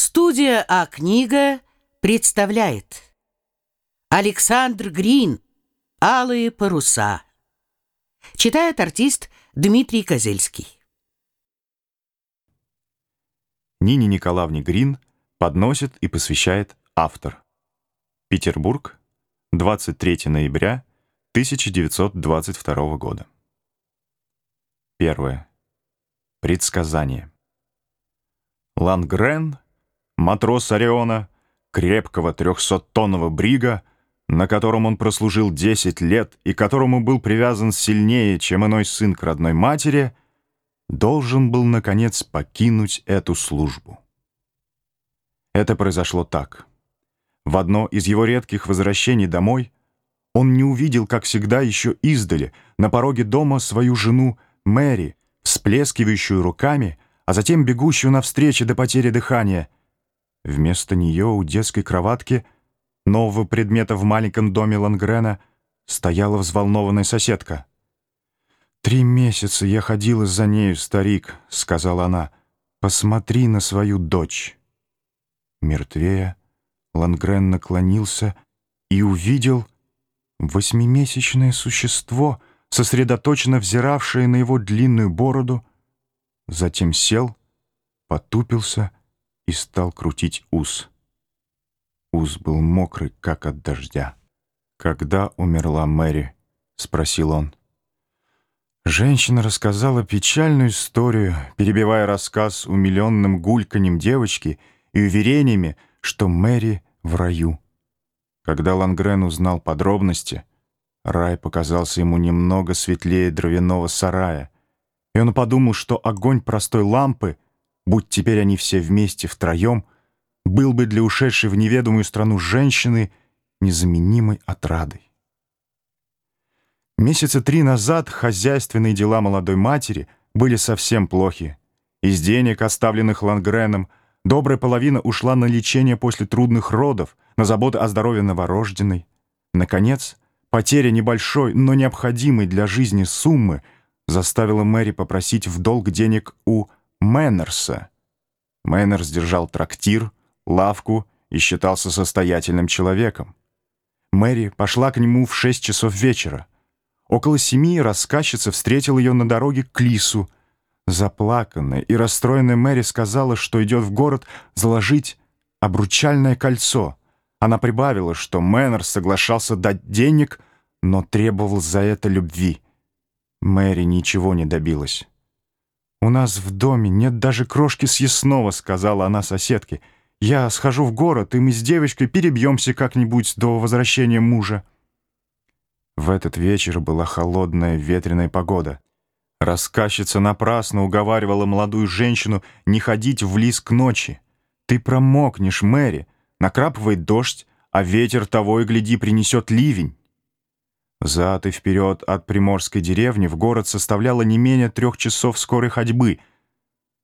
Студия А-книга представляет Александр Грин «Алые паруса» Читает артист Дмитрий Козельский Нине Николаевне Грин подносит и посвящает автор. Петербург, 23 ноября 1922 года. Первое. Предсказание. Лангрен — матрос Ориона, крепкого трехсоттонного брига, на котором он прослужил 10 лет и которому был привязан сильнее, чем иной сын к родной матери, должен был, наконец, покинуть эту службу. Это произошло так. В одно из его редких возвращений домой он не увидел, как всегда, еще издали, на пороге дома свою жену Мэри, всплескивающую руками, а затем бегущую навстречу до потери дыхания — Вместо нее у детской кроватки, нового предмета в маленьком доме Лангрена, стояла взволнованная соседка. «Три месяца я ходила за нею, старик», — сказала она. «Посмотри на свою дочь». Мертвея, Лангрен наклонился и увидел восьмимесячное существо, сосредоточенно взиравшее на его длинную бороду, затем сел, потупился и стал крутить ус. Ус был мокрый, как от дождя. «Когда умерла Мэри?» — спросил он. Женщина рассказала печальную историю, перебивая рассказ умиленным гульканьем девочки и уверениями, что Мэри в раю. Когда Лангрен узнал подробности, рай показался ему немного светлее дровяного сарая, и он подумал, что огонь простой лампы — будь теперь они все вместе втроем, был бы для ушедшей в неведомую страну женщины незаменимой отрадой. Месяца три назад хозяйственные дела молодой матери были совсем плохи. Из денег, оставленных Лангреном, добрая половина ушла на лечение после трудных родов, на заботы о здоровье новорожденной. Наконец, потеря небольшой, но необходимой для жизни суммы заставила Мэри попросить в долг денег у Мэннерса. Мэннерс держал трактир, лавку и считался состоятельным человеком. Мэри пошла к нему в шесть часов вечера. Около семи рассказчица встретила ее на дороге к Лису. Заплаканная и расстроенная Мэри сказала, что идет в город заложить обручальное кольцо. Она прибавила, что Мэннерс соглашался дать денег, но требовал за это любви. Мэри ничего не добилась. «У нас в доме нет даже крошки съестного», — сказала она соседке. «Я схожу в город, и мы с девочкой перебьемся как-нибудь до возвращения мужа». В этот вечер была холодная ветреная погода. Рассказчица напрасно уговаривала молодую женщину не ходить в лес к ночи. «Ты промокнешь, Мэри, накрапывает дождь, а ветер того и гляди принесет ливень». Зад и вперед от приморской деревни в город составляло не менее трех часов скорой ходьбы.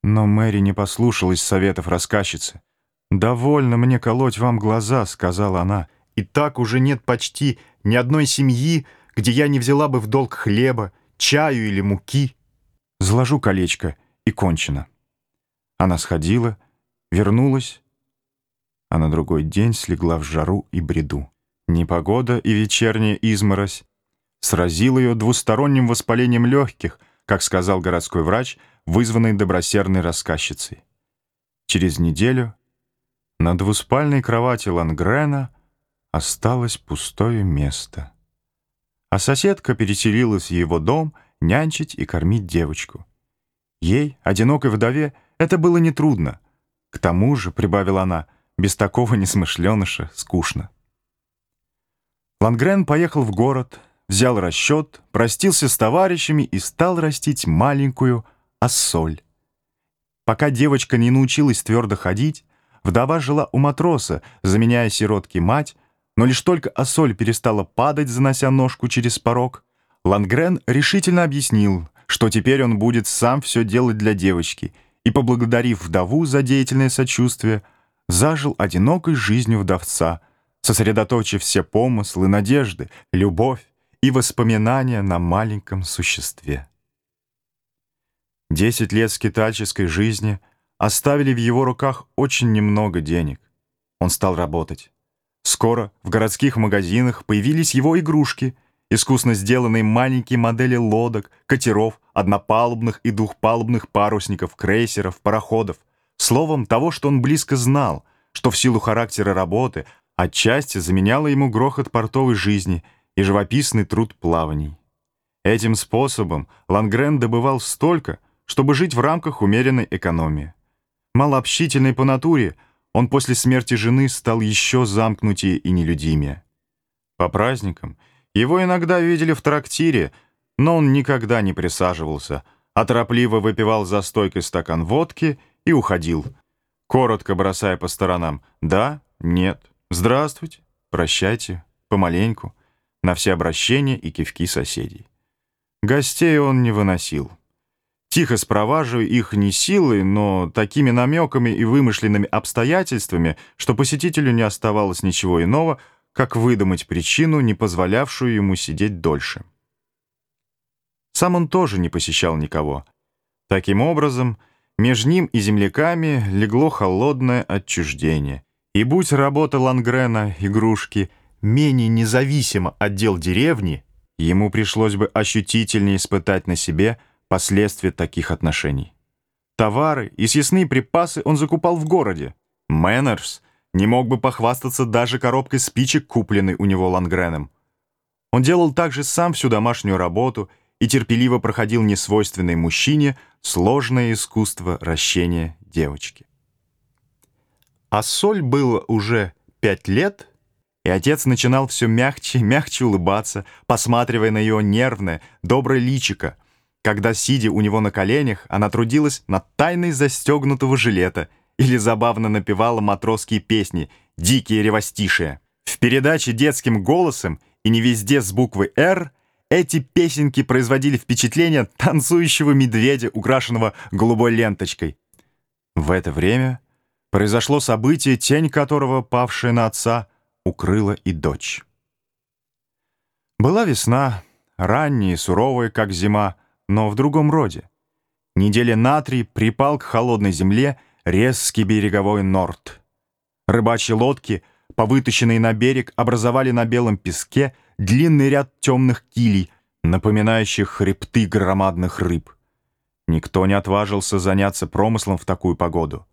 Но Мэри не послушалась советов рассказчицы. «Довольно мне колоть вам глаза», — сказала она. «И так уже нет почти ни одной семьи, где я не взяла бы в долг хлеба, чаю или муки. Заложу колечко, и кончено». Она сходила, вернулась, а на другой день слегла в жару и бреду. Непогода и вечерняя изморозь сразил ее двусторонним воспалением легких, как сказал городской врач, вызванный добросердной рассказчицей. Через неделю на двуспальной кровати Лангрена осталось пустое место. А соседка переселилась в его дом нянчить и кормить девочку. Ей, одинокой вдове, это было нетрудно. К тому же, прибавила она, без такого несмышленыша скучно. Лангрен поехал в город, взял расчет, простился с товарищами и стал растить маленькую ассоль. Пока девочка не научилась твердо ходить, вдова жила у матроса, заменяя сиротки мать, но лишь только ассоль перестала падать, занося ножку через порог, Лангрен решительно объяснил, что теперь он будет сам все делать для девочки, и, поблагодарив вдову за деятельное сочувствие, зажил одинокой жизнью вдовца — сосредоточив все помыслы, надежды, любовь и воспоминания на маленьком существе. Десять лет скитальческой жизни оставили в его руках очень немного денег. Он стал работать. Скоро в городских магазинах появились его игрушки, искусно сделанные маленькие модели лодок, катеров, однопалубных и двухпалубных парусников, крейсеров, пароходов. Словом, того, что он близко знал, что в силу характера работы отчасти заменяло ему грохот портовой жизни и живописный труд плаваний. Этим способом Лангрен добывал столько, чтобы жить в рамках умеренной экономии. Малообщительный по натуре, он после смерти жены стал еще замкнутее и нелюдимее. По праздникам его иногда видели в трактире, но он никогда не присаживался, а торопливо выпивал за стойкой стакан водки и уходил, коротко бросая по сторонам «да», «нет», «здравствуйте», «прощайте», «помаленьку», на все обращения и кивки соседей. Гостей он не выносил. Тихо спроваживая их не силой, но такими намеками и вымышленными обстоятельствами, что посетителю не оставалось ничего иного, как выдумать причину, не позволявшую ему сидеть дольше. Сам он тоже не посещал никого. Таким образом, между ним и земляками легло холодное отчуждение. И будь работа Лангрена, игрушки, менее независимо от дел деревни, ему пришлось бы ощутительнее испытать на себе последствия таких отношений. Товары и съестные припасы он закупал в городе. Мэннерс не мог бы похвастаться даже коробкой спичек, купленной у него Лангреном. Он делал также сам всю домашнюю работу и терпеливо проходил несвойственной мужчине сложное искусство ращения девочки. А Соль было уже пять лет — и отец начинал все мягче и мягче улыбаться, посматривая на ее нервное, доброе личико, когда, сидя у него на коленях, она трудилась над тайной застегнутого жилета или забавно напевала матросские песни, дикие ревостишие. В передаче детским голосом и не везде с буквы «Р» эти песенки производили впечатление танцующего медведя, украшенного голубой ленточкой. В это время произошло событие, тень которого, павшая на отца, укрыла и дочь. Была весна, ранняя и суровая, как зима, но в другом роде. Неделя на три припал к холодной земле резкий береговой норд. Рыбачьи лодки, повытащенные на берег, образовали на белом песке длинный ряд темных килей, напоминающих хребты громадных рыб. Никто не отважился заняться промыслом в такую погоду.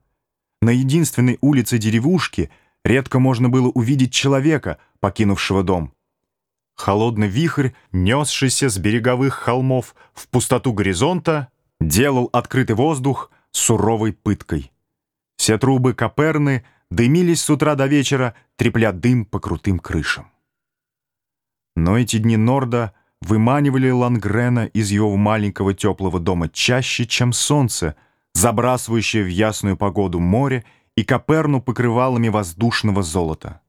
На единственной улице деревушки редко можно было увидеть человека, покинувшего дом. Холодный вихрь, несшийся с береговых холмов в пустоту горизонта, делал открытый воздух суровой пыткой. Все трубы Каперны дымились с утра до вечера, трепля дым по крутым крышам. Но эти дни Норда выманивали Лангрена из его маленького теплого дома чаще, чем солнце, забрасывающее в ясную погоду море и Каперну покрывалами воздушного золота.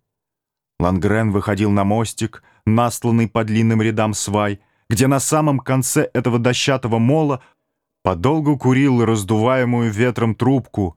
Лангрен выходил на мостик, настланный по длинным рядам свай, где на самом конце этого дощатого мола подолгу курил раздуваемую ветром трубку,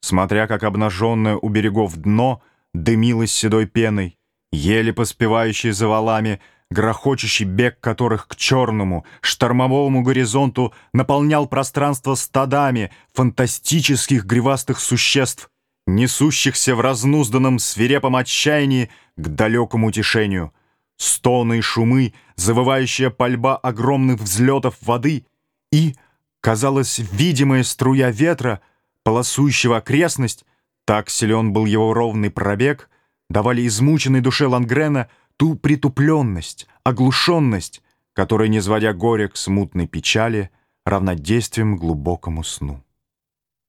смотря как обнаженное у берегов дно дымилось седой пеной, еле поспевающей за валами, грохочущий бег которых к черному, штормовому горизонту наполнял пространство стадами фантастических гривастых существ, несущихся в разнузданном свирепом отчаянии к далекому утешению. Стоны и шумы, завывающая пальба огромных взлетов воды и, казалось, видимая струя ветра, полосующего окрестность, так силен был его ровный пробег, давали измученной душе Лангрена ту притупленность, оглушенность, которая, не сводя горя к смутной печали, равнодействием глубокому сну.